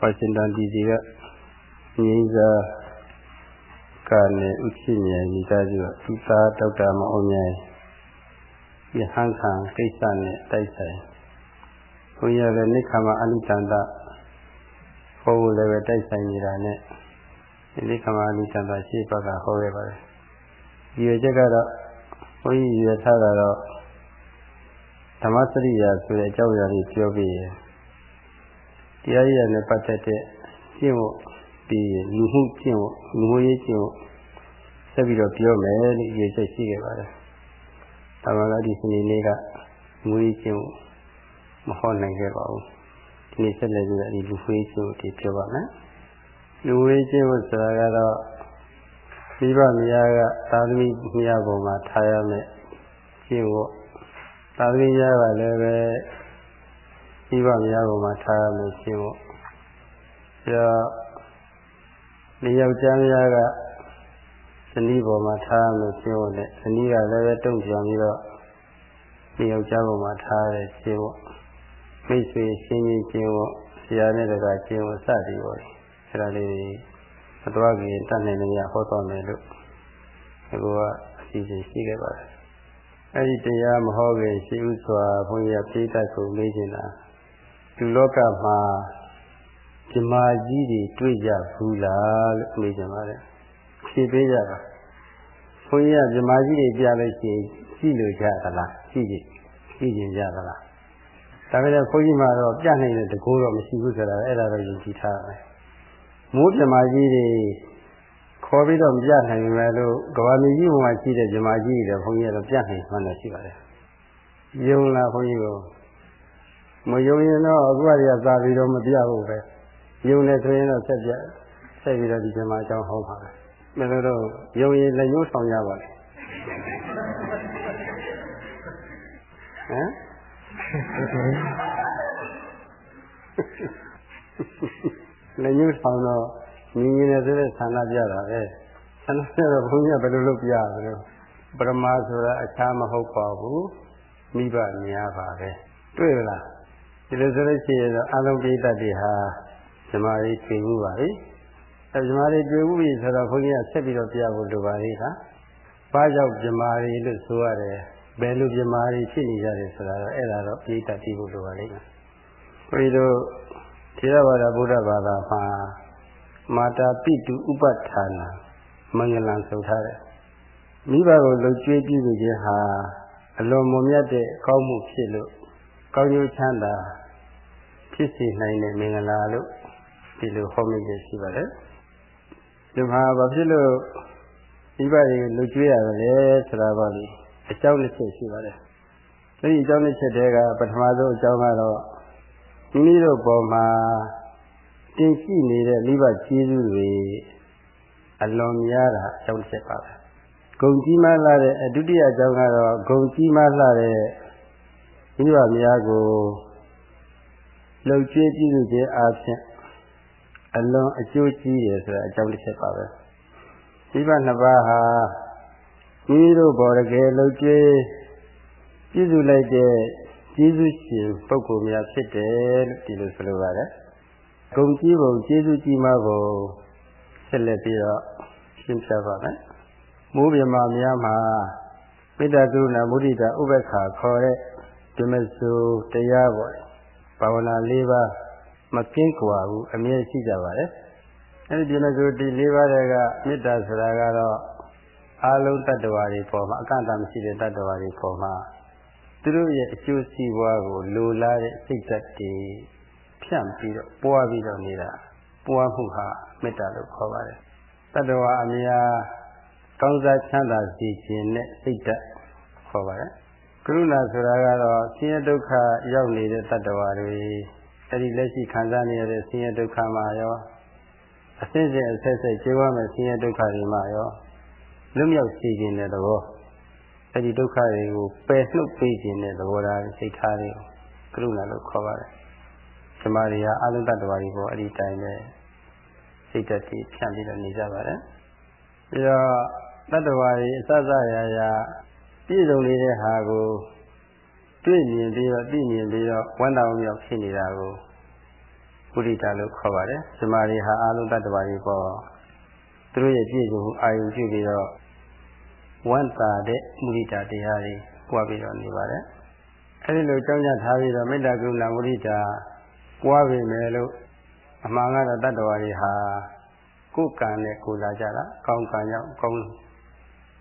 ဝါရှင်တန်ဒီစီကငြိမ်းစားကနဲ့ဥဖြစ်မြဲမိသားစုကသူသားဒေါက်တာမအောင်မြဲယဟန်ခံကိစ္စနဲ့တိုက်ဆိုင်ဘုန်းကြီးလည်းနိခမအနိတန္တဟောဖို့လည်းပဲတိုက်ဆိုင်နေတာနဲ့ဒီနိခမအနိတန္တရှေ့ဘက်ကဟောခဲ့ပါတယ်ဒီရချက်ကတော့ဘုန်းကြီးရထားတာတော့ဓမ္မစရိယာဆိုတဲ့အကြောင်းအရာလေးပြောပြီးရ တရားရည်နဲ့ပတ်သက်တဲ့ကျင့်ဖို့ဒီလူမှုကျင့်ဖို့လူမှုရေးကျင့်ဖို့ဆက်ပြီးတော့ပြောမယ်လို့ရည်ချက်ရှိခဲ့ပါတယ်။ဒါမှလည်းဒီစနေနေ့ကလူမှုရေးကျင့်ဖို့မဟောနိုင်ခဲ့ပါဘူး။ဒီနေ့ဆက်လက်ပြီးဒီလူမှုရေးကျင့်ဖို့ဒီပြောပါမယ်။လူမှုရေးကျင့်ဖို့ဆိုတာကတော့မိဘမယားကသာသမီမယားပေါ်မှာထားရမယ်ကျင့်ဖို့သာသမီများကလည်းပဲ မိဘများပေါ်မှာထားရမယ်ကျင့်ဖို့ပြီးတော့ဒီယောက်ျားများကဇနီးပေါ်မှာထားရမယ်ကျင့်ဖို့နဲ့ဇနီးကလည်းပဲတုံ့ပြန်ပြီးတော့ဒီယောက်ျားပေါ်မှာထားရတဲ့ကျင့်ဖို့မိတ်ဆွေရှင်းချင်းကျင့်ဖို့ဆရာနဲ့တကာကျင့်ဖို့စသည်ပေါ့အဲဒါလေးမတော်ခင်တတ်နိုင်နေရဟောတော်မယ်လို့အခုကအစီအစဉ်ရှိခဲ့ပါတယ်အဲ့ဒီတရားမဟောခင်ရှိဥစွာဘုန်းကြီးကပြေးတတ်ကိုမေးနေတာ လူလောကမှာဇမာကြီးတွေတွေ့ကြဘူးလားလို့မေးကြပါတယ်ဖြေပေးကြတာဘုန်းကြီးကဇမာကြီးတွေပြလို့ရှိရင်ကြည့်လို့ကြသလားကြည့်ကြည့်ကြည့်ကြင်ကြသလားဒါပေမဲ့ဘုန်းကြီးမှာတော့ပြနိုင်တဲ့တကူတော့မရှိဘူးဆိုတာအဲ့ဒါတော့ယုံကြည်ထားတယ်မိုးဇမာကြီးတွေခေါ်ပြီးတော့မပြနိုင်ဘူးလေလို့ကဘာမီကြီးဘုံမှာရှိတဲ့ဇမာကြီးတွေဘုန်းကြီးကတော့ပြနိုင်မှန်းတော့ရှိပါတယ်ယုံလားဘုန်းကြီးက မယုံရင်တော့အခုကတည်းကသာပြီးတော့မပြဘူးပဲယုံတယ်ဆိုရင်တော့ဆက်ပြဆက်ပြီးတော့ဒီဇမာအကြောင်းဟောပါမယ်မလို့တော့ယုံရင်လည်းညှိုးဆောင်ရပါလေဟမ်လည်းညှိုးဆောင်တော့မြင်ရင်လည်းဆိုတဲ့ဆန္ဒပြတာပဲဆန္ဒပြတော့ဘုန်းကြီးကဘယ်လိုလုပ်ပြရလဲပရမဆိုတာအခြားမဟုတ်ပါဘူးမိဘများပါပဲတွေ့လား ဒီလိုဆိုလို့ရှိရင်တော့အလုံးပိဋကတွေဟာဇမားလေးတွေ့ဘူးပါလေအဲဇမားလေးတွေ့ဘူးပြီဆိုတော့ဘုန်းကြီးကဆက်ပြီးတော့ပြဖို့လိုပါလေဟာဘာကြောင့်ဇမားလေးလို့ဆိုရတယ်ဘယ်လိုဇမားလေးဖြစ်နေကြတယ်ဆိုတာတော့အဲ့ဒါတော့ပိဋကတိဖို့လိုပါလိမ့်မယ်ဘုရားတို့ထေရဝါဒဗုဒ္ဓဘာသာမှာမာတာပိတုဥပဋ္ဌာနာမင်္ဂလံဆိုထားတယ်မိဘကိုလှုပ်ကြွေးပြုခြင်းဟာအလွန်မွန်မြတ်တဲ့ကောင်းမှုဖြစ်လို့ ကောင်းကျိုးချမ်းသာဖြစ်စေနိုင်တဲ့မင်္ဂလာလို့ဒီလိုဟောမိရရှိပါတယ်ဒီမှာဘာဖြစ်လို့မိဘတွေလှုပ်ကြွေးရတယ်ဆိုတာပါလေအကြောင်းတစ်ချက်ရှိပါတယ်ဒီအကြောင်းတစ်ချက်တည်းကပထမဆုံးအကြောင်းကတော့မိမိတို့ပေါ်မှာတင်ရှိနေတဲ့မိဘကျေးဇူးတွေအလွန်များတာအကြောင်းတစ်ချက်ပါပဲဂုံကြီးမားလာတဲ့ဒုတိယအကြောင်းကတော့ဂုံကြီးမားလာတဲ့ မိဘများကိုလှုပ်ကျွေးပြုစုခြင်းအပြင်အလွန်အကျိုးကြီးတယ်ဆိုတာအကြောင်းတစ်ချက်ပါပဲမိဘနှစ်ပါးဟာမိမိတို့ဘောရကယ်လှုပ်ကျွေးပြုစုလိုက်တဲ့ကျေးဇူးရှင်ပုဂ္ဂိုလ်များဖြစ်တယ်လို့ဒီလိုဆိုလိုပါတယ်ဂုံကြီးပုံကျေးဇူးကြီးမားပုံဆက်လက်ပြီးတော့ရှင်းပြပါမယ်မိုးပြမများမှာမေတ္တာကရုဏာမုဒိတာဥပ္ပခါခေါ်တဲ့ ဓမ္မစုတရားပေါ့ဘာဝနာ၄ပါးမကင်းကွာဘူးအမြဲရှိကြပါတယ်အဲဒီဓမ္မစုဒီ၄ပါးတွေကမေတ္တာဆိုတာကတော့အာလုံးတ attva တွေပေါ်မှာအကန့်အသတ်မရှိတဲ့တ attva တွေပေါ်မှာသူတို့ရဲ့အကျိုးစီးပွားကိုလိုလားတဲ့စိတ်ဓာတ်တွေဖြန့်ပြီးတော့ပွားပြီးတော့နေတာပွားမှုဟာမေတ္တာလို့ခေါ်ပါတယ်တ attva အများကောင်းစားချမ်းသာစေခြင်းနဲ့စိတ်ဓာတ်ခေါ်ပါတယ် ကရုဏာဆိုတာကတော့ဆင်းရဲဒုက္ခရောက်နေတဲ့တ attva တွေအဲဒီလက်ရှိခံစားနေရတဲ့ဆင်းရဲဒုက္ခမှာရောအစစ်စစ်အဆက်ဆက်ကျေဝမဲ့ဆင်းရဲဒုက္ခတွေမှာရောလွတ်မြောက်စေခြင်းတဲ့သဘောအဲဒီဒုက္ခတွေကိုပယ်နှုတ်ပေးခြင်းတဲ့သဘောထားစိတ်ထားတွေကိုကရုဏာလို့ခေါ်ပါတယ်ဓမ္မတွေဟာအလုံးတ attva တွေပေါ်အဲ့ဒီတိုင်းပဲစိတ်ဓာတ်ကြီးဖြန့်ပြီးတော့နေကြပါတယ်ပြီးတော့တ attva တွေအစစရာရာ ပြည့်စုံနေတဲ့ဟာကိုတွေ့မြင်ပြီးတော့သိမြင်ပြီးတော့ဝမ်းတောင်မြောက်ဖြစ်နေတာကိုမုဒိတာလို့ခေါ်ပါတယ်ဇမာတွေဟာအာလုံးတ attva တွေပေါ်သူတို့ရဲ့ပြည့်စုံမှုအာယုပြုပြီးတော့ဝန္တာတဲ့မုဒိတာတရားတွေပွားပြီးတော့နေပါတယ်အဲဒီလိုကြောင်းကြထားပြီးတော့မေတ္တာကရုဏာမုဒိတာပွားပြီမယ်လို့အမှန်ကတော့တ attva တွေဟာကိုယ်ကံနဲ့ကိုယ်လာကြတာကောင်းကံကြောင့်ကောင်း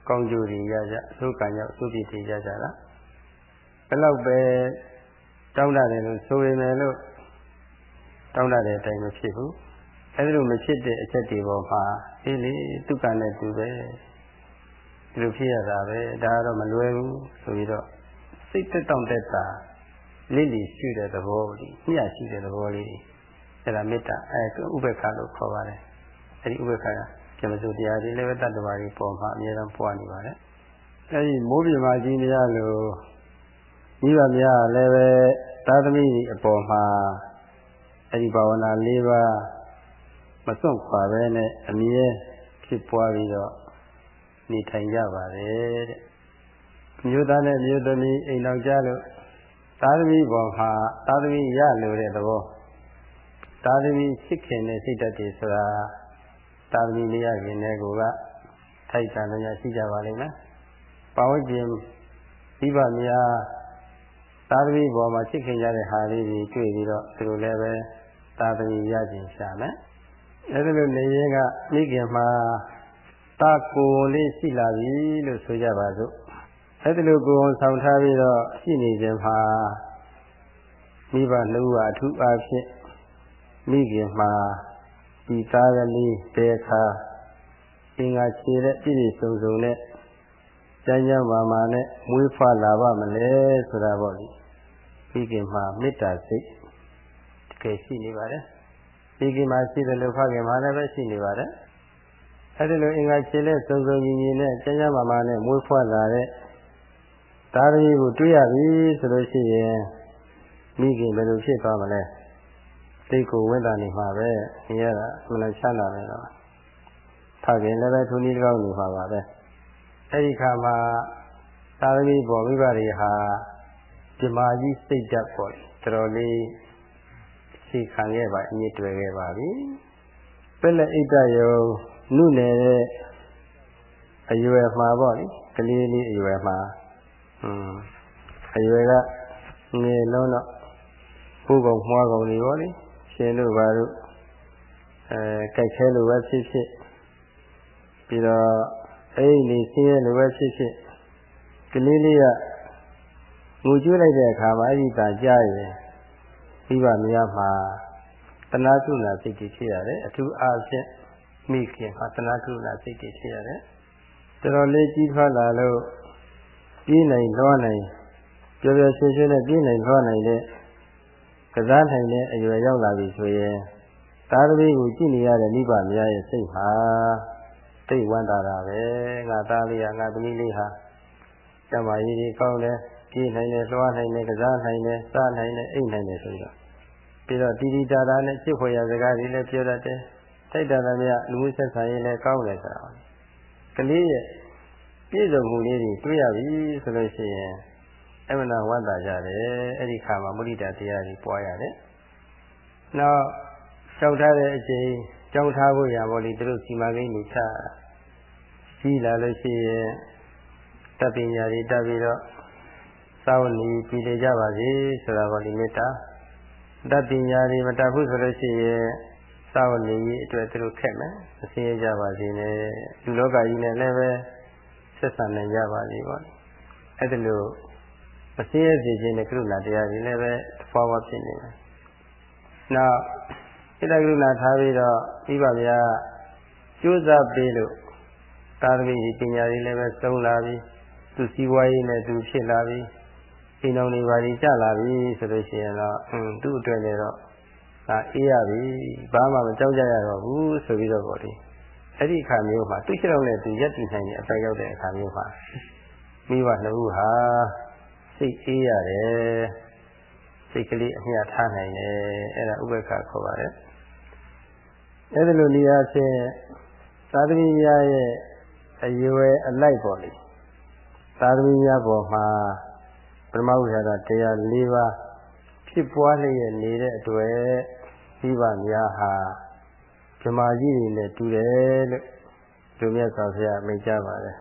ကောင်းကျိုးတွေရကြအဆိုးကံကြောင့်အဆိုးပြစ်တွေရကြတာဘယ်လောက်ပဲတောင်းတတယ်လို့ဆိုရမယ်လို့တောင်းတတဲ့အတိုင်းမဖြစ်ဘူးအဲဒီလိုမဖြစ်တဲ့အချက်တွေပေါ်မှာအေးလေသူကံနဲ့သူပဲဒီလိုဖြစ်ရတာပဲဒါကတော့မလွယ်ဘူးဆိုပြီးတော့စိတ်သက်တောင့်တက်တာလိလိရှိတဲ့သဘောလေးမျှရှိတဲ့သဘောလေးအဲဒါမေတ္တာအဲဥပေက္ခလို့ခေါ်ပါတယ်အဲဒီဥပေက္ခက ကျမစုတရားတွေလည်းပဲတတ္တဝါတွေပေါ်မှာအများဆုံးပွားနေပါတယ်အဲဒီမိုးပြမကြီးများလို့မိဘများလည်းပဲသာသမီအပေါ်မှာအဲဒီဘာဝနာ၄ပါးမစွန့်ခွာပဲနဲ့အမြဲဖြစ်ပွားပြီးတော့နေထိုင်ကြပါတယ်တဲ့မျိုးသားနဲ့မျိုးသမီးအိမ်တော်ကြလို့သာသမီပေါ်မှာသာသမီရလို့တဲ့သဘောသာသမီချစ်ခင်တဲ့စိတ်ဓာတ်တွေဆိုတာ သာသမီလေးရခင်တဲ့ကိုကထိုက်တန်တရားရှိကြပါလိမ့်မယ်။ပဝိကျင်ဒီပါများသာသမီပေါ်မှာချစ်ခင်ကြတဲ့ဟာလေးတွေတွေ့ပြီးတော့သူတို့လည်းပဲသာသမီရခြင်းရှာမယ်။အဲဒီလိုနေရင်ကမိခင်မှာတာကိုလေးရှိလာပြီလို့ဆိုကြပါစို့။အဲဒီလိုကိုယ်ဆောင်ထားပြီးတော့ရှိနေခြင်းမှာမိဘနှုတ်အထူးအားဖြင့်မိခင်မှာ ဒီသားကလေးတေခါအင်္ဂါခြေတဲ့ပြည့်စုံစုံနဲ့ကျမ်းကျမ်းမာမာနဲ့မွေးဖွားလာပါမလဲဆိုတာပေါ့လေမိခင်မှာမေတ္တာစိတ်တကယ်ရှိနေပါတယ်မိခင်မှာရှိတယ်လို့ဖခင်မှာလည်းပဲရှိနေပါတယ်အဲဒီလိုအင်္ဂါခြေလက်စုံစုံညီညီနဲ့ကျမ်းကျမ်းမာမာနဲ့မွေးဖွားလာတဲ့သားသမီးကိုတွေ့ရပြီဆိုလို့ရှိရင်မိခင်ဘယ်လိုဖြစ်သွားမလဲ စိတ်ကိုဝိတာနေမှာပဲနေရတာမလချမ်းသာနေတော့ဖခင်လည်းပဲသူနည်းကောင်းနေမှာပါပဲအဲ့ဒီခါမှာသာသမီပေါ်မိဘတွေဟာဒီမာကြီးစိတ်ဓာတ်ပေါ်တော်တော်လေးရှိခံခဲ့ပါအမြင့်တွေ့ခဲ့ပါပြီပက်လက်ဣတယုံနုနယ်တဲ့အရွယ်မှာပေါ့လေကလေးလေးအရွယ်မှာอืมအရွယ်ကငယ်လုံးတော့ဘုကောင်မွားကောင်တွေပေါ့လေ ရှင်တို့ဘာတို့အဲကြိုက်ခဲလို့ပဲဖြစ်ဖြစ်ပြီးတော့အဲ့ဒီနေဆင်းရဲလို့ပဲဖြစ်ဖြစ်ကလေးလေးကငိုကြွေးလိုက်တဲ့အခါမှာအဲ့ဒီတာကြားရင်ပြီးပါမရမှာတဏှာကုဏစိတ်တွေဖြစ်ရတယ်အထူးအားဖြင့်မိခင်ဟာတဏှာကုဏစိတ်တွေဖြစ်ရတယ်တော်တော်လေးကြီးထွားလာလို့ပြေးနိုင်လွှားနိုင်ပျော်ပျော်ရွှင်ရွှင်နဲ့ပြေးနိုင်လွှားနိုင်တဲ့ ကစားနိုင်တဲ့အရွယ်ရောက်လာပြီဆိုရင်သားသမီးကိုကြည့်နေရတဲ့မိဘများရဲ့စိတ်ဟာသိဝမ်းသာတာပဲငါသားလေးဟာငါသမီးလေးဟာကျမကြီးကြီးကောင်းတယ်ကြည့်နိုင်တယ်လွှားနိုင်တယ်ကစားနိုင်တယ်စားနိုင်တယ်အိတ်နိုင်တယ်ဆိုပြီးတော့ပြီးတော့တီတီတာတာနဲ့ချစ်ဖွယ်ရစကားတွေလည်းပြောတတ်တယ်ထိုက်တာသမျှလူမှုဆက်ဆံရေးလည်းကောင်းတယ်ဆိုတာကလေးရဲ့ပြည့်စုံမှုလေးတွေတွေ့ရပြီဆိုလို့ရှိရင် အမှန်တော့ဝတ်တာကြတယ်အဲ့ဒီခါမှာမုဒိတာတရားတွေပွားရတယ်နောက်လျှောက်ထားတဲ့အချိန်ကြောက်ထားဖို့ရပါလိမ့်သူတို့စီမံကိန်းတွေချကြီးလာလို့ရှိရင်တပ်ပညာတွေတက်ပြီးတော့သာဝဏီပြည်လေကြပါစေဆိုတာပါလိမေတ္တာတပ်ပညာတွေမတက်ဘူးဆိုလို့ရှိရင်သာဝဏီကြီးအတွက်သူတို့ခက်မယ်အစင်းရကြပါစေနဲ့လူလောကကြီးနဲ့လည်းပဲဆက်ဆံနိုင်ကြပါစေပေါ့အဲ့ဒါလို့ မစင်းရဲစေခြင်းနဲ့ကရုဏာတရားတွေလည်းပဲဖွားဖွားဖြစ်နေတယ်။နောက်စိတ္တကရုဏာထားပြီးတော့ဤပါဗျာကျိုးစားပေးလို့သာသမီပညာတွေလည်းပဲသုံးလာပြီးသူစည်းဝါးရေးနဲ့သူဖြစ်လာပြီးအိမ်တော်တွေပါကြီးကြလာပြီဆိုလို့ရှိရင်တော့အင်းသူ့အတွက်လည်းတော့ဒါအေးရပြီဘာမှမကြောက်ကြရတော့ဘူးဆိုပြီးတော့ပေါ့လေအဲ့ဒီအခါမျိုးမှာသူ့ရှိတော့နဲ့သူရက်တည်နိုင်တဲ့အပိုင်းရောက်တဲ့အခါမျိုးမှာမိဘနှစ်ဦးဟာ စိတ်အေးရတယ်စိတ်ကလေးအမျှထားနိုင်တယ်အဲ့ဒါဥပ္ပခါခေါ်ပါတယ်အဲ့ဒါလိုနေရာချင်းသာသမီများရဲ့အရွယ်အလိုက်ပေါ်လေသာသမီများပေါ်မှာပရမဝိဟာရတရား၄ပါးဖြစ်ပွားလျက်နေတဲ့အတွက်မိဘများဟာဗြမာကြီးတွေနဲ့တူတယ်လို့လူမြတ်စွာဘုရားမိန့်ကြားပါတယ်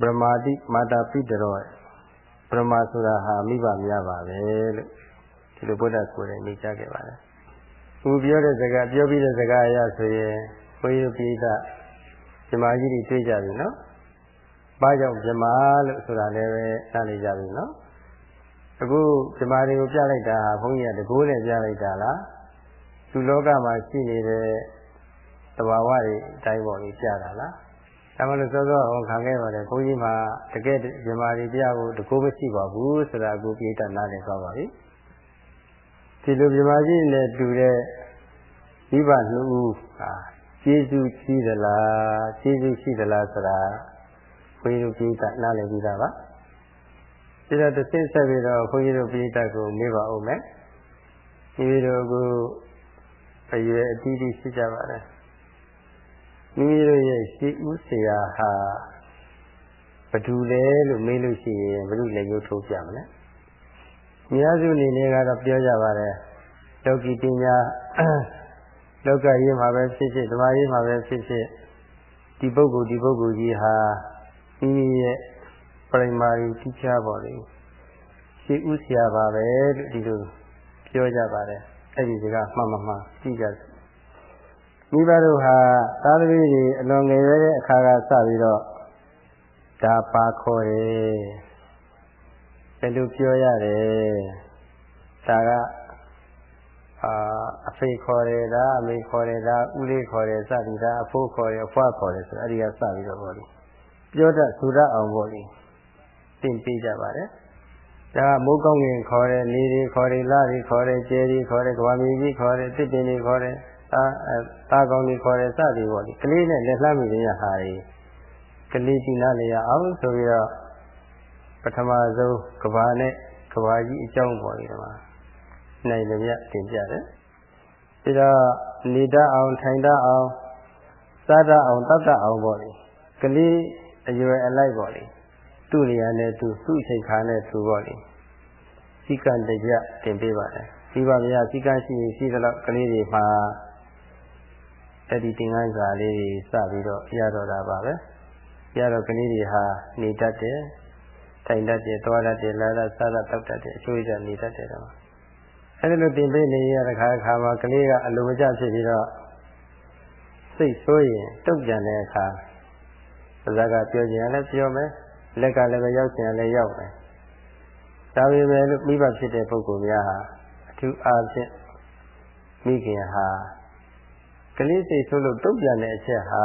ဗြမာတိမာတာပိတရော ဗြမာဆိုတာဟာမိဘများပါပဲလို့ဒီလိုဗုဒ္ဓကိုယ်တိုင်မိန့်ကြားခဲ့ပါတယ်သူပြောတဲ့စကားပြောပြီးတဲ့စကားအရဆိုရင်ဘုန်းကြီးတို့ပြည်သဗြမာကြီးတွေတွေ့ကြပြီနော်ဘာကြောင့်ဗြမာလို့ဆိုတာလည်းပဲနားလည်ကြပြီနော်အခုဗြမာတွေကိုပြလိုက်တာဘုန်းကြီးကတကိုးနဲ့ပြလိုက်တာလားလူလောကမှာရှိနေတဲ့သဘာဝတွေအတိုင်းပေါ်ကြီးပြတာလား ဒါမှလို့စောစောဟောခံခဲ့ပါတယ်ဘုန်းကြီးမှာတကယ်ဗြမာတွေပြဖို့တကိုးမရှိပါဘူးဆိုတာကိုပြိတ္တနားလည်သွားပါပြီဒီလိုဗြမာကြီးနဲ့တူတဲ့မိဘနှစ်ဦးဟာကျေးဇူးရှိသလားကျေးဇူးရှိသလားဆိုတာဘုန်းကြီးတို့ပြိတ္တနားလည်ပြီးသားပါဒီတော့တစ်ဆင့်ဆက်ပြီးတော့ဘုန်းကြီးတို့ပြိတ္တကိုမေးပါဦးမယ်ဒီလိုကိုအရွယ်အတီးတီးရှိကြပါတယ် မိမိတို့ရဲ့ရှေးဦးဆရာဟာဘယ်သူလဲလို့မေးလို့ရှိရင်ဘယ်သူလဲရုပ်ထုတ်ပြမလဲ။များစုအနေနဲ့ကတော့ပြောကြပါတယ်။လောကီပညာလောကရေးမှာပဲဖြစ်ဖြစ်ဓမ္မရေးမှာပဲဖြစ်ဖြစ်ဒီပုဂ္ဂိုလ်ဒီပုဂ္ဂိုလ်ကြီးဟာမိမိရဲ့ပရိမာရီတိကျပါလေ။ရှေးဦးဆရာပါပဲလို့ဒီလိုပြောကြပါတယ်။အဲ့ဒီကမှန်မှန်မှသိကြတယ် မိဘတို့ဟာသားသမီးတွေအလွန်ငယ်ရတဲ့အခါကစပြီးတော့ဒါပါခေါ်တယ်ဘယ်လိုပြောရတယ်ဒါကအာအဖေခေါ်တယ်ဒါအမေခေါ်တယ်ဒါဦးလေးခေါ်တယ်စသည်ဒါအဖိုးခေါ်တယ်အဖွားခေါ်တယ်ဆိုအဲ့ဒီကစပြီးတော့ပေါ့လေပြောတတ်ဆိုတတ်အောင်ပေါ့လေသင်ပေးကြပါတယ်ဒါမိုးကောင်းငင်ခေါ်တယ်နေတွေခေါ်တယ်လတွေခေါ်တယ်ကျဲတွေခေါ်တယ်ကဘာမီကြီးခေါ်တယ်တစ်ပင်တွေခေါ်တယ် အာတာကောင်းတွေခေါ်တယ်စသည်ပေါ့လေကလေးနဲ့လက်လှမ်းမိတဲ့ဟာတွေကလေးကြည့်နားလေရအောင်ဆိုပြီးတော့ပထမဆုံးကဘာနဲ့ကဘာကြီးအကြောင်းပေါ်နေတယ်မှာနိုင်တယ်မြတ်တင်ပြတယ်ပြီးတော့နေတတ်အောင်ထိုင်တတ်အောင်စားတတ်အောင်တတ်တတ်အောင်ပေါ့လေကလေးအရွယ်အလိုက်ပေါ့လေသူ့နေရာနဲ့သူသူ့အချိန်ခါနဲ့သူပေါ့လေစိကံတကြတင်ပေးပါတယ်ဒီပါဗျာစိကံရှိရင်ရှိသလောက်ကလေးတွေမှာ အဲ့ဒီသင်္ကန်းစာလေးတွေစပြီးတော့ရတော့တာပါပဲရတော့ကလေးတွေဟာနေတတ်တယ်ထိုင်တတ်တယ်သွားတတ်တယ်လာတတ်စားတတ်တောက်တတ်တယ်အချိုးကျနေတတ်တယ်တော့အဲ့ဒီလိုတင်ပေးနေရတဲ့ခါခါမှာကလေးကအလိုမကျဖြစ်ပြီးတော့စိတ်ဆိုးရင်တုတ်ပြန်တဲ့အခါပါဇာကပြောကြရင်လည်းပြောမယ်လက်ကလည်းပဲရောက်ချင်လည်းရောက်မယ်ဒါပေမဲ့လို့မိဘဖြစ်တဲ့ပုဂ္ဂိုလ်များဟာအထူးအားဖြင့်မိခင်ဟာ ကလေးစိတ်ဆိုးလို့တုတ်ပြန်တဲ့အချက်ဟာ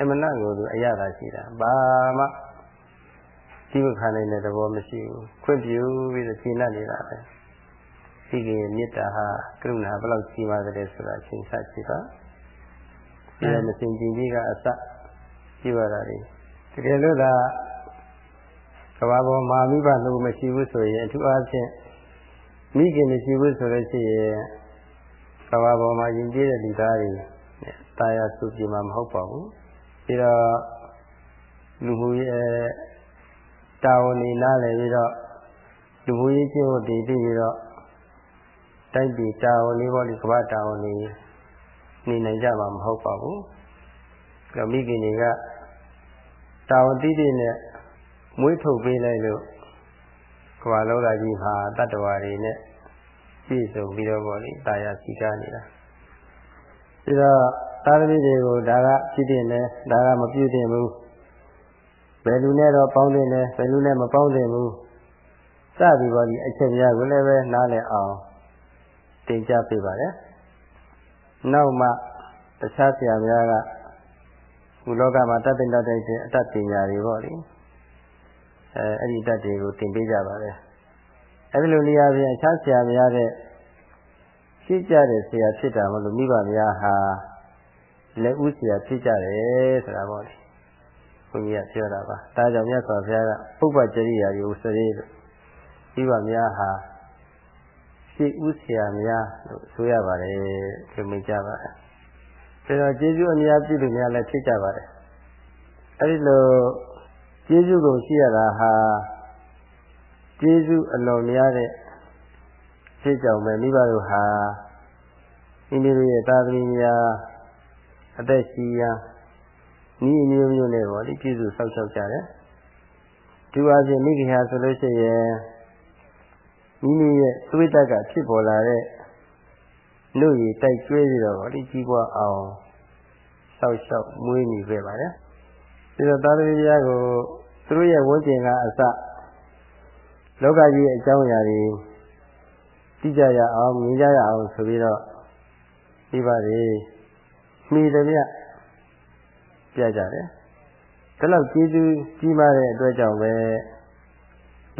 အမနာကိုသူအရသာရှိတာဘာမှဒီမခံနိုင်တဲ့သဘောမရှိဘူးခွင့်ပြုပြီးတော့ရှင်းနေတာပဲဒီကရဲ့မေတ္တာဟာကရုဏာဘယ်လောက်ကြီးပါတယ်ဆိုတာရှင်းဆက်ကြည့်ပါဒီလိုမစင်ကြင်ကြီးကအစကြည့်ရတာလေတကယ်လို့သာကဘာပေါ်မှာမိဘလို့မရှိဘူးဆိုရင်အထူးအားဖြင့်မိခင်မရှိဘူးဆိုလို့ရှိရင် ကဘာပေါ်မှာယဉ်ကျေးတဲ့လူသားတွေတာယာစုကြည်မှာမဟုတ်ပါဘူးပြီးတော့လူမှုရေးတာဝန်နေနားလည်ပြီးတော့လူမှုရေးကျင့်ဝတ်တည်ပြီးတော့တိုက်ပြည်တာဝန်လေးပေါ့လေကဘာတာဝန်နေနေနိုင်ကြမှာမဟုတ်ပါဘူး။ဒါမိခင်တွေကတာဝန်တည်တည်နဲ့မွေးထုတ်ပေးလိုက်လို့ကဘာလောကကြီးမှာတတ္တဝါတွေနဲ့ ပြည့်စုံပြီးတော့ပေါ့လေတာယာစီကားနေတာ။ပြီးတော့သာသမီတွေကိုဒါကဖြစ်တင်တယ်ဒါကမပြုတင်ဘူးဘယ်လူနဲ့တော့ပေါင်းတင်တယ်ဘယ်လူနဲ့မပေါင်းတင်ဘူးစသည်ပေါ့ဒီအချက်များကိုလည်းပဲနားလည်အောင်တင်ကြပေးပါတယ်နောက်မှတခြားဆရာများကဘုလောကမှာတတ်တဲ့တတ်တဲ့အတတ်ပညာတွေပေါ့လေအဲအဲ့ဒီတတ်တွေကိုတင်ပေးကြပါတယ် အဲ့ဒီလိုနေရာပြင်အခြားဆရာများတဲ့ရှိကြတဲ့ဆရာဖြစ်တာမလို့မိဘများဟာလက်ဦးဆရာဖြစ်ကြတယ်ဆိုတာပေါ့လေဘုန်းကြီးကပြောတာပါဒါကြောင့်မြတ်စွာဘုရားကပုပ္ပကြရိယာယုစရေလို့မိဘများဟာရှိဦးဆရာများလို့ဆိုရပါတယ်ဒီမိကြပါတယ်ဒါတော့ကျေးဇူးအများပြုလို့များလည်းဖြစ်ကြပါတယ်အဲဒီလိုကျေးဇူးကိုရှိရတာဟာ ကျေးဇူးအလွန်များတဲ့ဖြစ်ကြောင့်ပဲမိဘတို့ဟာမိမိတို့ရဲ့သာသမီများအသက်ရှိရန်ဤအမျိုးမျိုးနဲ့ပေါ့ဒီပြည့်စုံဆောက်ရှောက်ကြတယ်ဒီအပြင်မိခင်ဟာဆိုလို့ရှိရင်မိမိရဲ့သွေးတက်ကဖြစ်ပေါ်လာတဲ့နှုတ်ရည်တိုက်ကျွေးပြီးတော့ဒီကြီးပွားအောင်ဆောက်ရှောက်မွေးနေခဲ့ပါတယ်ဒီတော့သာသမီများကိုသူတို့ရဲ့ဝန်းကျင်ကအစ လောကကြီးရဲ့အကြောင်းအရာတွေသိကြရအောင်မြင်ကြရအောင်ဆိုပြီးတော့ဒီပါလေမှီတယ်မြပြကြတယ်ဒါလောက်ကျေးဇူးကြီးမားတဲ့အတွက်ကြောင့်ပဲ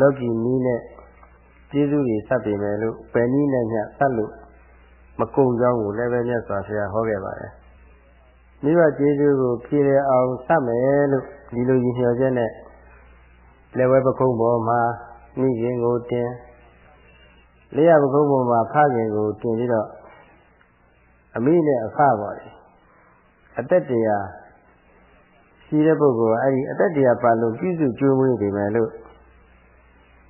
လောကီနည်းနဲ့ကျေးဇူးတွေဆက်ပြင်မယ်လို့ပယ်နည်းနဲ့ညဆက်လို့မကုံကြောင်းကိုလည်းပဲမြတ်စွာဘုရားဟောခဲ့ပါတယ်မိဘကျေးဇူးကိုဖြည့်ရအောင်ဆက်မယ်လို့ဒီလိုရည်ညွှန်ချက်နဲ့လက်ဝဲပခုံးပေါ်မှာ မိခင်ကိုတင်လေးရပခုံးပေါ်မှာဖခင်ကိုတင်ပြီးတော့အမိနဲ့အဖပေါ်တယ်အသက်တရားရှိတဲ့ပုဂ္ဂိုလ်ကအဲ့ဒီအသက်တရားပါလို့ပြုစုကြိုးမွေးနေမယ်လို့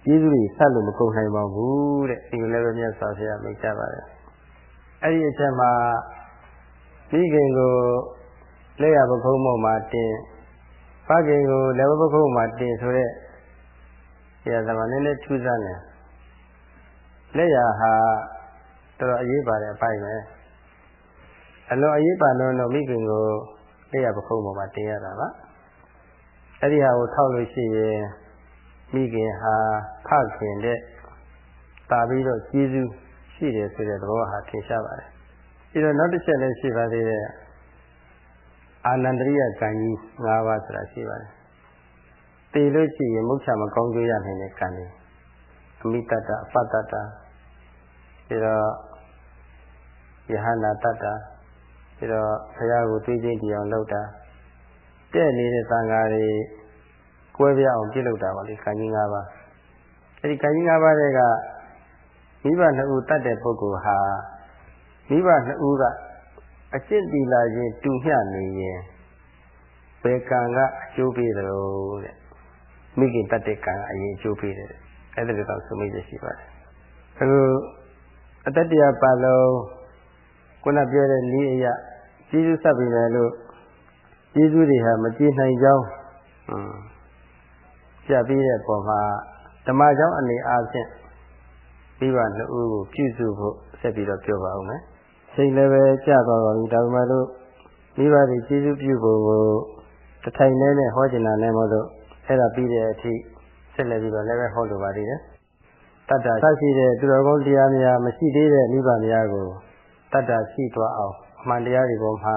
ကျေးဇူးတွေဆက်လို့မကုန်နိုင်ပါဘူးတဲ့ဒီလိုလည်းပဲမြတ်စွာဘုရားမိတ်ကြပါတယ်အဲ့ဒီအချက်မှာမိခင်ကိုလက်ရပခုံးပေါ်မှာတင်ဖခင်ကိုလက်ဝပခုံးမှာတင်ဆိုတဲ့ ဆရာသမားနည်းနည်းထူးဆန်းတယ်လက်ရဟာတော်တော်အရေးပါတဲ့အပိုင်းပဲအလွန်အရေးပါလို့တော့မိခင်ကိုလက်ရပခုံးပေါ်မှာတင်ရတာပါအဲ့ဒီဟာကိုထောက်လို့ရှိရင်မိခင်ဟာဖခင်တဲ့တာပြီးတော့ကျေးဇူးရှိတယ်ဆိုတဲ့သဘောဟာထင်ရှားပါတယ်ပြီးတော့နောက်တစ်ချက်လည်းရှိပါသေးတယ်အာနန္ဒရိယကံကြီး၅ပါးဆိုတာရှိပါတယ် တည်လို့ရှိရင်မုတ်ချမကောင်းကြရနိုင်တဲ့ကံတွေအမိတ္တအပတ္တပြီးတော့ယဟနာတ္တပြီးတော့ဘုရားကိုသိချင်းတရားလုပ်တာတဲ့နေတဲ့သံဃာတွေကွဲပြားအောင်ပြုလုပ်တာပါလေကံကြီး၅ပါးအဲဒီကံကြီး၅ပါးတွေကမိဘနှစ်ဦးတတ်တဲ့ပုဂ္ဂိုလ်ဟာမိဘနှစ်ဦးကအကျင့်တီလာခြင်းတူမျှနေရင်ဘယ်ကံကအကျိုးပေးတယ်လို့တဲ့ မိခင်တတ်တဲ့ကံကအရင်အကျိုးပေးတယ်အဲ့ဒါတော့ဆိုမိတ်ရှိပါတယ်အခုအတ္တတရားပါလုံးခုနပြောတဲ့နည်းအရာကျေးဇူးဆက်ပြီလေလို့ကျေးဇူးတွေဟာမကြည်နိုင်ကြောင်းอืมပြပြီးတဲ့ပုံမှာဓမ္မကြောင့်အနေအားဖြင့်ပြီးပါနှစ်ဦးကိုပြုစုဖို့ဆက်ပြီးတော့ပြောပါဦးမယ်ချိန်လည်းပဲကြာသွားပါပြီဒါပေမဲ့လို့မိဘတွေကျေးဇူးပြုဖို့ကိုတထိုင်နဲ့နဲ့ဟောကျင်တာနဲ့မို့လို့ အဲ့ဒါပြီးတဲ့အထိဆက်လက်ပြီးတော့လည်းပဲဟောလိုပါသေးတယ်တတ္တာရှိတဲ့သူတော်ကောင်းတရားများမရှိသေးတဲ့မိဘများကိုတတ္တာရှိသွားအောင်အမှန်တရားတွေပေါ်မှာ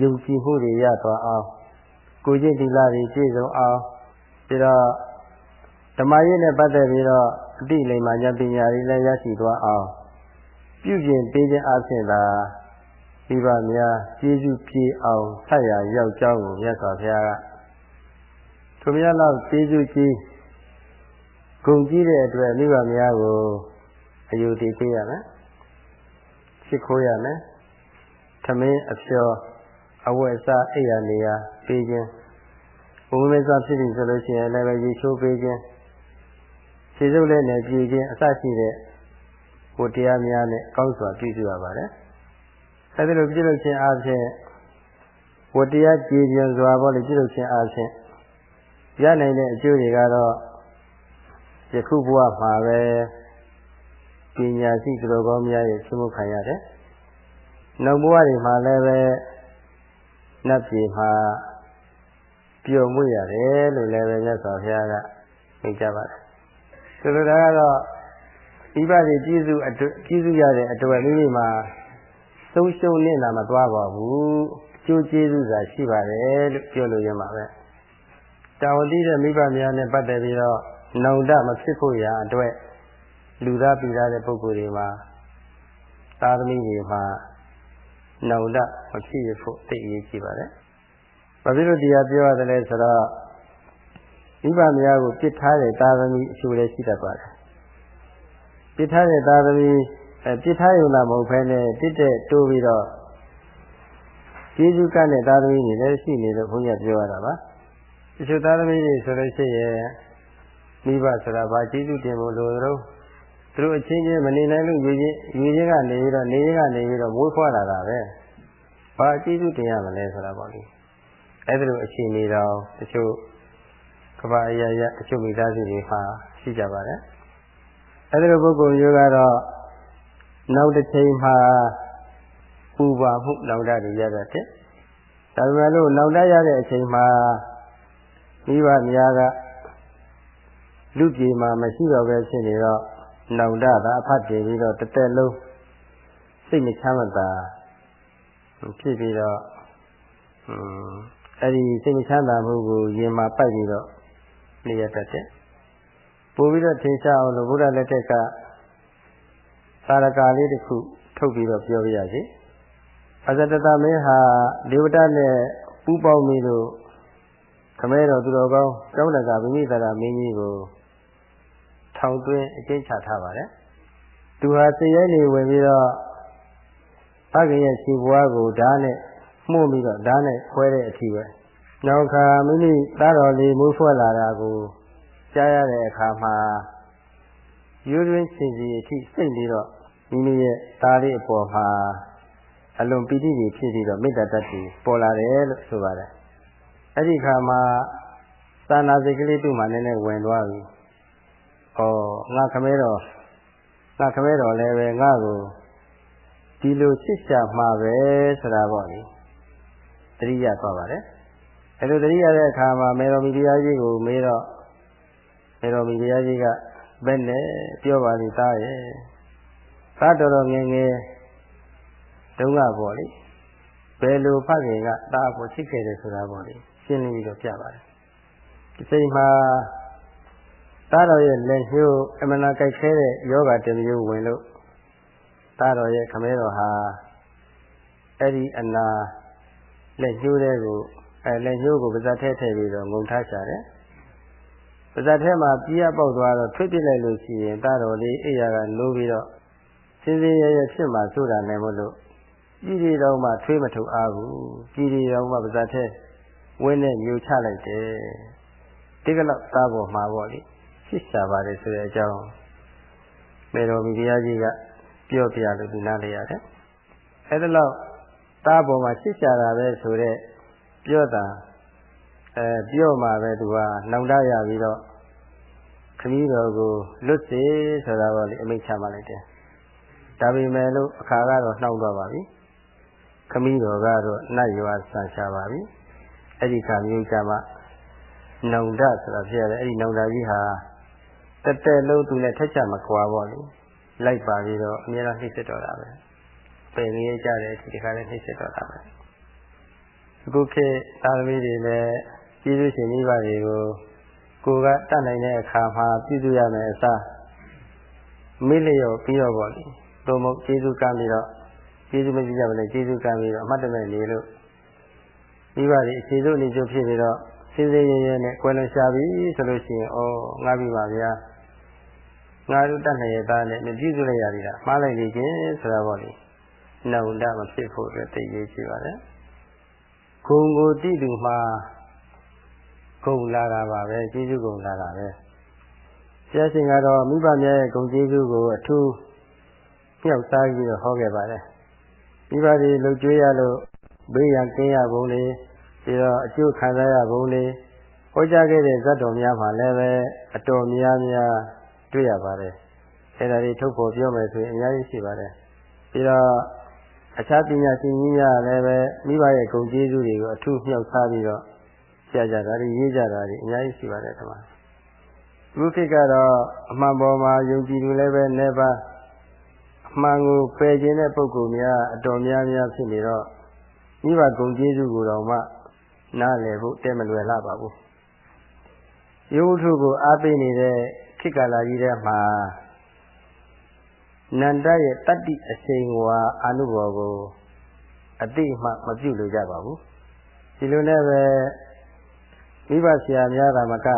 ယုံကြည်မှုတွေရသွားအောင်ကိုကျင့်သီလတွေပြည့်စုံအောင်ပြီးတော့ဓမ္မရေးနဲ့ပတ်သက်ပြီးတော့အတိလိမ္မာဉာဏ်ပညာတွေလည်းရရှိသွားအောင်ပြုကျင်ပေးခြင်းအဖြစ်သာမိဘများကျေးဇူးပြေအောင်ဆက်ရရောက်ကြောင်းကိုမြတ်စွာဘုရားက သူများလောက်ကျေးဇူးကြီးဂုဏ်ကြီးတဲ့အတွက်မိဘများကိုအယူတည်ပေးရမယ်ချစ်ခိုးရမယ်သမင်းအဖျော်အဝတ်အစားအိယာနေရာပေးခြင်းဘုံမေစာဖြစ်ပြီဆိုလို့ရှိရင်လည်းပဲရေချိုးပေးခြင်းခြေစုပ်လည်းနဲ့ပြည်ခြင်းအစရှိတဲ့ဟိုတရားများနဲ့ကောင်းစွာပြုစုရပါတယ်။အဲဒီလိုပြုလုပ်ခြင်းအပြင်ဝတရားကြည်ပြန်စွာပေါ့လေပြုလုပ်ခြင်းအပြင် ရနိုင်တဲ့အကျိုးတွေကတော့ယခုဘဝမှာပဲပညာရှိသူတော်ကောင်းများရဲ့ချီးမွမ်းခံရတယ်။နောက်ဘဝတွေမှာလည်းပဲနတ်ပြည်မှာပျော်မွေ့ရတယ်လို့လည်းပဲမြတ်စွာဘုရားကသိကြပါတယ်။ဆိုလိုတာကတော့မိဘတွေကျေးဇူးအတွက်ကျေးဇူးရတဲ့အတွက်မိမိမှာဆုံးရှုံးနေတာမသွားပါဘူးအကျိုးကျေးဇူးသာရှိပါတယ်လို့ပြောလို့ရမှာပဲ တာဝန်တည်တဲ့မိဘများနဲ့ပတ်သက်ပြီးတော့နောင်တမဖြစ်ဖို့ရာအတွက်လူသားပြည်သားတဲ့ပုဂ္ဂိုလ်တွေမှာသာသမီတွေမှာနောင်တမဖြစ်ရဖို့သိအရေးကြီးပါတယ်။ဘာဖြစ်လို့တရားပြောရတယ်လဲဆိုတော့မိဘများကိုပြစ်ထားတဲ့သာသမီအကျိုးလည်းရှိတတ်ပါတယ်ပြစ်ထားတဲ့သာသမီအဲပြစ်ထားရုံလားမဟုတ်ဘဲနဲ့တစ်တဲ့တိုးပြီးတော့ကျေးဇူးကတဲ့သာသမီတွေလည်းရှိနေလို့ဘုန်းကြီးပြောရတာပါ ဒီလိုသာသမီတွေဆိုလို့ရှိရင်မိဘဆိုတာဘာကျေးဇူးတင်ဖို့လိုသလဲသူတို့အချင်းချင်းမနေနိုင်လို့ယူချင်းယူချင်းကနေပြီးတော့နေချင်းကနေပြီးတော့မွေးဖွားလာတာပဲဘာအကျေးဇူးတင်ရမလဲဆိုတာပေါ့လေအဲ့ဒါလိုအချိန်နေတော့တချို့ကဘာအရာရတချို့မိသားစုတွေမှာရှိကြပါတယ်အဲ့ဒါလိုပုဂ္ဂိုလ်မျိုးကတော့နောက်တစ်ချိန်မှာပူပါမှုနောက်တတွေရတတ်တယ်ဒါပေမဲ့လို့နောက်တရတဲ့အချိန်မှာ မိဘများကလူပြေမှာမရှိတော့ပဲဖြစ်နေတော့နောင်တသာအဖတ်တည်ပြီးတော့တစ်သက်လုံးစိတ်မချမ်းမသာဖြစ်ပြီးတော့อืมအဲ့ဒီစိတ်မချမ်းသာမှုကိုရင်မှာပိုက်ပြီးတော့နေရတတ်တယ်ပို့ပြီးတော့ထင်ရှားအောင်လို့ဘုရားလက်ထက်ကသာရကာလေးတစ်ခုထုတ်ပြီးတော့ပြောပြရစီအဇတတမင်းဟာဒေဝတာနဲ့ပူးပေါင်းပြီးတော့ ခမဲတော်သူတော်ကောင်းကျောင်းတကာဗိမိသရာမင်းကြီးကိုထောင်သွင်းအကျဉ်းချထားပါတယ်သူဟာစရဲနေဝင်ပြီးတော့ဖခင်ရဲ့ခြေဘွားကိုဓာတ်နဲ့မှု့ပြီးတော့ဓာတ်နဲ့ခွဲတဲ့အထိပဲနောက်ခါမိမိသားတော်လေးမူးဖွက်လာတာကိုကြားရတဲ့အခါမှာယူရင်းစင်စီအထိစိတ်ပြီးတော့မိမိရဲ့သားလေးအပေါ်မှာအလွန်ပီတိကြီးဖြစ်ပြီးတော့မေတ္တာတတ်ပြီးပေါ်လာတယ်လို့ဆိုပါတယ် အဲ့ဒီခါမှာသာနာစိတ်ကလေးသူ့မှာနည်းနည်းဝင်သွားပြီ။ဩငါခမဲတော်ငါခမဲတော်လည်းပဲငါ့ကိုဒီလိုချစ်ချမှာပဲဆိုတာပေါ့လေ။တတိယသွားပါတယ်။အဲလိုတတိယတဲ့အခါမှာမေတော်မီတရားကြီးကိုမေးတော့မေတော်မီတရားကြီးကဘယ်နဲ့ပြောပါလိသားရဲ့။သားတော်တော်ငယ်ငယ်တုန်းကပေါ့လေ။ ဘယ်လိုဖခင်ကသားကိုချစ်ခဲ့တယ်ဆိုတာပေါ့လေ။ရှင်းလင်းပြီးတော့ပြပါတယ်။ဒီချိန်မှာသားတော်ရဲ့လက်ညှိုးအမနာကြိုက်ခဲတဲ့ယောဂတမျိုးဝင်လို့သားတော်ရဲ့ခမဲတော်ဟာအဲ့ဒီအနာလက်ညှိုးတဲ့ကိုအဲလက်ညှိုးကိုပါဇက်ထဲထည့်ပြီးတော့ငုံထားချတယ်ပါဇက်ထဲမှာပြည့်ရပေါက်သွားတော့ထွေးပြစ်လိုက်လို့ရှိရင်သားတော်လေးအိယာကနိုးပြီးတော့စင်းစင်းရဲရဲဖြစ်မှဆိုတာနိုင်မလို့ ပြည်ရီတော်မှထွေးမထုတ်အားဘူးပြည်ရီတော်မှပါဇက်ထဲဝင်းနဲ့မြူချလိုက်တယ်တိကလောက်သားပေါ်မှာပေါ့လေဖြစ်ရှာပါတယ်ဆိုတဲ့အကြောင်းမေတော်မီတရားကြီးကပြောပြလို့ဒီနားလေးရတယ်။အဲဒါလောက်သားပေါ်မှာဖြစ်ရှာတာပဲဆိုတဲ့ပြောတာအဲပြောမှပဲသူကနှောင်တရပြီးတော့ခမည်းတော်ကိုလွတ်စေဆိုတာပေါ့လေအမိန့်ချမှလိုက်တယ်။ဒါပေမဲ့လို့အခါကတော့နှောင်တော့ပါပြီ။ ခမည်းတော်ကတော့နတ်ရွာဆန်ရှာပါပြီ။အဲ့ဒီခါမျိုးကြမှာနောင်တဆိုတာဖြစ်ရတယ်အဲ့ဒီနောင်တကြီးဟာတက်တက်လုံးသူနဲ့ထက်ချမကွာပေါ့လေလိုက်ပါပြီးတော့အများအားနှိမ့်စစ်တော့တာပဲပင်ကြီးကြတဲ့အချိန်ဒီခါလေးနှိမ့်စစ်တော့တာပဲအခုခေတ်သာသမီတွေလည်းကျေးဇူးရှင်မိဘတွေကိုကိုကတတ်နိုင်တဲ့အခါမှာပြုစုရမယ်အစားမိလျော်ပြီးတော့ပေါ့လေသို့မဟုတ်ကျေးဇူးကမ်းပြီးတော့ ကျေးဇူးမပြုကြပါနဲ့ကျေးဇူးကမ်းပြီးတော့အမှတ်တမဲ့နေလို့မိဘတွေအခြေစိုးနေကျဖြစ်ပြီးတော့စင်းစင်းရဲရဲနဲ့ကွယ်လွန်ရှာပြီဆိုလို့ရှိရင်ဩငါပြီပါဗျာငါတို့တတ်နိုင်ရသားနဲ့မပြည့်စုံလိုက်ရသေးတာမှားလိုက်နေခြင်းဆိုတာပေါ့လေနှုံတမဖြစ်ဖို့အတွက်သိရေးကြည့်ပါလေဂုံကိုတိတူမှာဂုံလာတာပါပဲကျေးဇူးဂုံလာတာပဲဆရာရှင်ကတော့မိဘများရဲ့ဂုံကျေးဇူးကိုအထူးပြောက်စားပြီးတော့ဟောခဲ့ပါတယ် မိဘတွေလှုပ်ကြွေးရလို့ဘေးရန်ကင်းရပုံလေးပြီးတော့အကျိုးခံစားရပုံလေးဟောကြားခဲ့တဲ့ဇတ်တော်များမှာလည်းပဲအတော်များများတွေ့ရပါတယ်အဲဒါတွေထုတ်ဖို့ပြောမယ်ဆိုရင်အများကြီးရှိပါတယ်ပြီးတော့အခြားပညာရှင်ကြီးများလည်းပဲမိဘရဲ့ဂုဏ်ကျေးဇူးတွေကိုအထူးမြှောက်ထားပြီးတော့ကြားကြတာတွေရေးကြတာတွေအများကြီးရှိပါတယ်ဒီမှာလူခေတ်ကတော့အမှန်ပေါ်မှာယုံကြည်သူလည်းပဲနေပါအ မှန်ကိုပယ်ခြင်းတဲ့ပုဂ္ဂိုလ်များအတော်များများဖြစ်နေတော့မိဘဂုဏ်ကျေးဇူးကိုတော့မှနားလည်ဖို့တဲမလွယ်လာပါဘူးရုပ်ထုကိုအားပေးနေတဲ့ခေတ်ကာလကြီးထဲမှာနန္ဒရဲ့တတ္တိအစိမ်ဝါအာနုဘော်ကို အတိအမှမပြုလို့ကြပါဘူးဒီလိုနဲ့ပဲမိဘဆရာများသာမက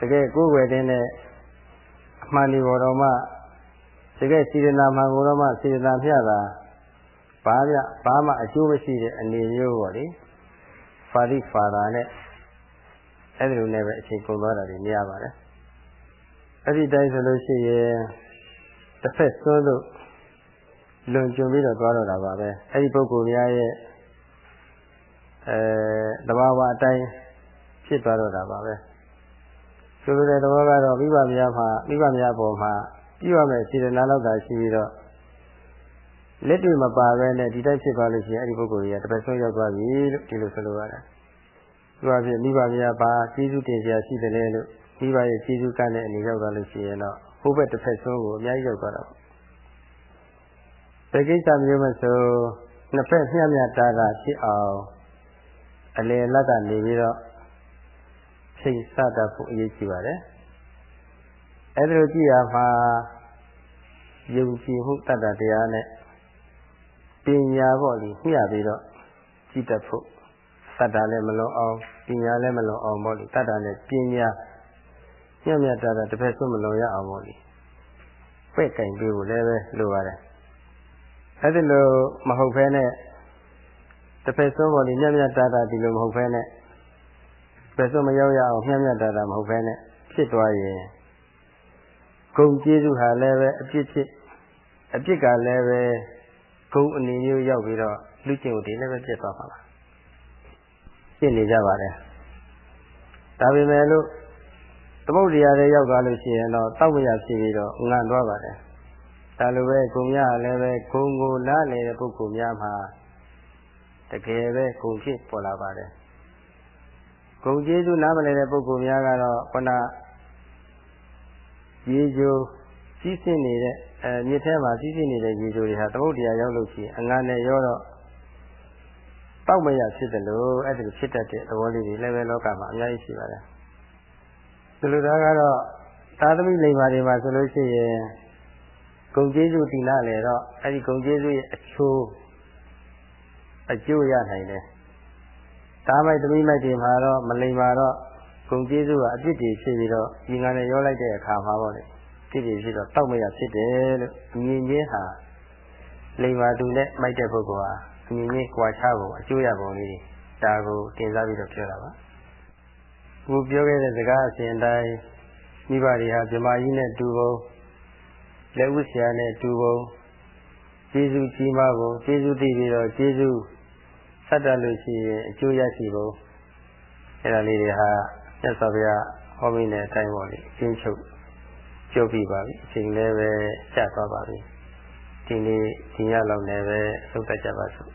တကယ်ကိုယ်ွယ်တဲ့နဲ့အမှန်ဒီဘော်တော်မှ တကယ်စေတနာမှန်ကိုတော့မှစေတနာမျှတာဘာပြဘာမှအကျိုးမရှိတဲ့အနေမျိုးပေါ့လေဖာရိဖာရာနဲ့အဲ့ဒီလိုနဲ့ပဲအချိန်ကုန်သွားတာတွေများပါတယ်အဲ့ဒီတိုင်းဆိုလို့ရှိရင်တစ်ဖက်စွန်းလို့လွန်ကျွံပြီးတော့သွားတော့တာပါပဲအဲ့ဒီပုဂ္ဂိုလ်များရဲ့အဲတဘာဝအတိုင်းဖြစ်သွားတော့တာပါပဲဆိုလိုတဲ့သဘောကတော့မိဘများမှာမိဘများပေါ်မှာ ပြုရမယ်စေတနာလောက်သာရှိပြီးတော့လက်တွေ့မပါဘဲနဲ့ဒီတိုက်ဖြစ်သွားလို့ရှိရင်အဲ့ဒီပုဂ္ဂိုလ်ကြီးကတပတ်ဆုံးရောက်သွားပြီလို့ဒီလိုဆိုလိုရတယ်။ဒီပါဖြင့်မိဘများပါကျေးဇူးတင်စရာရှိတယ်လေလို့မိဘရဲ့ကျေးဇူးကမ်းတဲ့အနေရောက်သွားလို့ရှိရင်တော့ဟိုဘက်တစ်ဖက်ဆုံးကိုအများကြီးရောက်သွားတာပေါ့။ဒီကိစ္စမျိုးမဆိုနှစ်ဖက်မျှမျှတာတာဖြစ်အောင်အလယ်လက်ကနေပြီးတော့ချိန်ဆတတ်ဖို့အရေးကြီးပါတယ်။ အဲဒီလိုကြည့်ရမှာယုံကြည်မှုတတ်တာတရားနဲ့ပညာပေါ့လေမျှပြီးတော့ကြည့်တတ်ဖို့တတ်တာလည်းမလွန်အောင်ပညာလည်းမလွန်အောင်ပေါ့လေတတ်တာနဲ့ပညာမျှမျှတတ်တာတစ်ဖက်ဆုံးမလွန်ရအောင်ပေါ့လေပဲ့ကင်ပေးဖို့လည်းပဲလိုပါတယ်အဲ့ဒီလိုမဟုတ်ဘဲနဲ့တစ်ဖက်ဆုံးပေါ့လေမျှမျှတတ်တာဒီလိုမဟုတ်ဘဲနဲ့ဘယ်ဆုံးမရောက်ရအောင်မျှမျှတတ်တာမဟုတ်ဘဲနဲ့ဖြစ်သွားရင် ဂုံကျေးဇူးဟာလည်းပဲအပြစ်ဖြစ်အပြစ်ကလည်းပဲဂုံအနေမျိုးရောက်ပြီးတော့လူကျင့်ကိုဒီလည်းပဲပြတ်သွားပါလားရှင်းနေကြပါတယ်ဒါပေမဲ့လို့သမုဒ္ဒရာတွေရောက်သွားလို့ရှိရင်တော့တောက်မရဖြစ်ပြီးတော့ငန်သွားပါတယ်ဒါလိုပဲဂုံများလည်းပဲဂုံကိုနားလေတဲ့ပုဂ္ဂိုလ်များမှာတကယ်ပဲဂုံဖြစ်ပေါ်လာပါတယ်ဂုံကျေးဇူးနားမလဲတဲ့ပုဂ္ဂိုလ်များကတော့ခဏ ရေကြိုကြီးစင်းနေတဲ့အဲမြစ်ထဲမှာကြီးစင်းနေတဲ့ရေကြိုတွေဟာသမုဒ္ဒရာရောက်လို့ရှိရင်အငန်နဲ့ရောတော့တောက်မရဖြစ်တယ်လို့အဲ့ဒီဖြစ်တတ်တဲ့သဘောလေးတွေလည်းပဲလောကမှာအများကြီးရှိပါတယ်ဒီလိုသားကတော့သာသမီလိမ္မာတွေမှာဆိုလို့ရှိရင်ဂုံကျေးဇူးတည်နာလေတော့အဲ့ဒီဂုံကျေးဇူးရဲ့အချိုးအကျိုးရနိုင်တယ်ဒါမိုက်သမီးမိုက်တွေမှာတော့မလိမ္မာတော့ ဂုံကျေးဇူးကအပြစ်တွေဖြစ်ပြီးတော့ဒီငါနဲ့ရောလိုက်တဲ့အခါမှာပေါ့လေပြစ်တွေဖြစ်တော့တောက်မရဖြစ်တယ်လို့အမြင်ချင်းဟာလိမ္မာသူနဲ့မိုက်တဲ့ပုဂ္ဂိုလ်ဟာအမြင်ချင်းကြွာချပုံအကျိုးရပုံလေးတွေဒါကိုတင်စားပြီးတော့ပြောတာပါခုပြောခဲ့တဲ့စကားအစဉ်တိုင်းမိဘတွေဟာမြမကြီးနဲ့တူပုံလက်ဥဆရာနဲ့တူပုံကျေးဇူးကြီးမားပုံကျေးဇူးတည်ပြီးတော့ကျေးဇူးဆက်တတ်လို့ရှိရင်အကျိုးရရှိပုံအဲ့ဒါလေးတွေဟာ မြတ်စွာဘုရားဟောမိတဲ့အတိုင်းပေါ့လေအချင်းချုပ်ကြုတ်ပြီးပါပြီအချိန်လည်းပဲကျသွားပါပြီဒီနေ့ဒီညလောက်လည်းပဲသုတ်တတ်ကြပါစို့